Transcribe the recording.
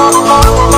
Oh, oh, oh, oh, oh.